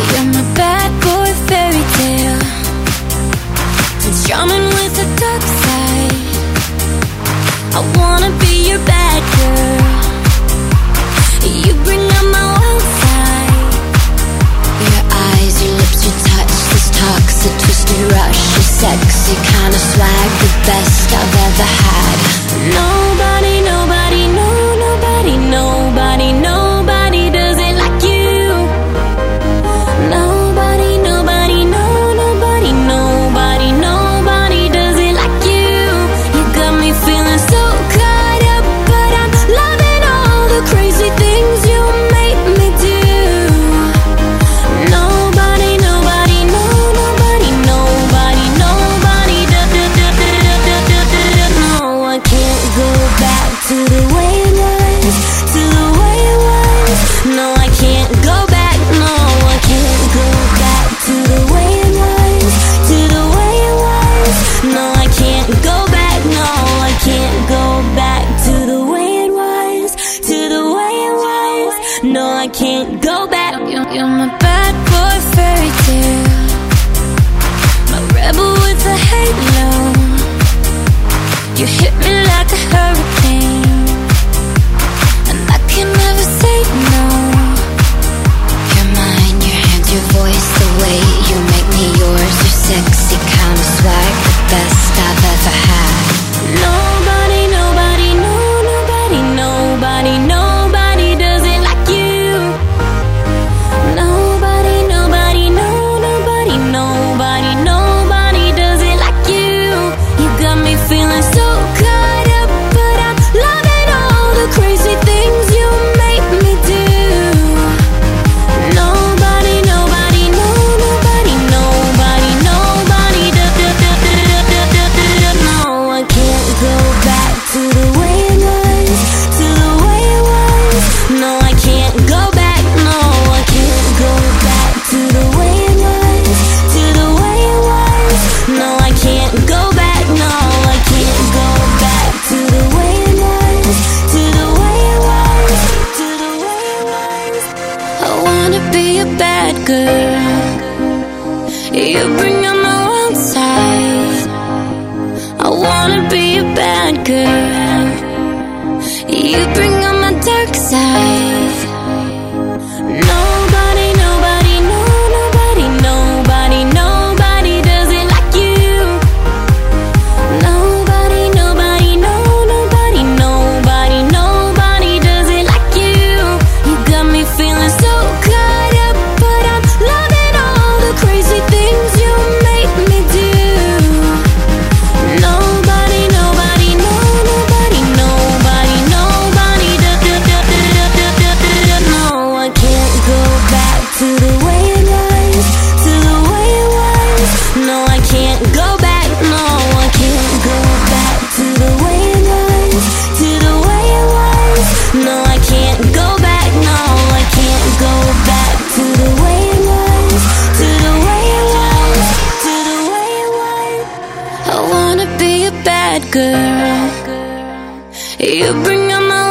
I'm a bad boy fairy tale. Charming with a dark side. I wanna be your bad girl. You bring out my wild side. Your eyes, your lips, your touch, this toxic, twisted rush, your sexy kind of swag, the best I've ever had. Nobody. No, I can't go back. You're, you're my bad boy fairy tale, my rebel with a halo. You hit You bring out my wild side. I wanna be a bad girl. You bring out my dark side. girl. You bring out my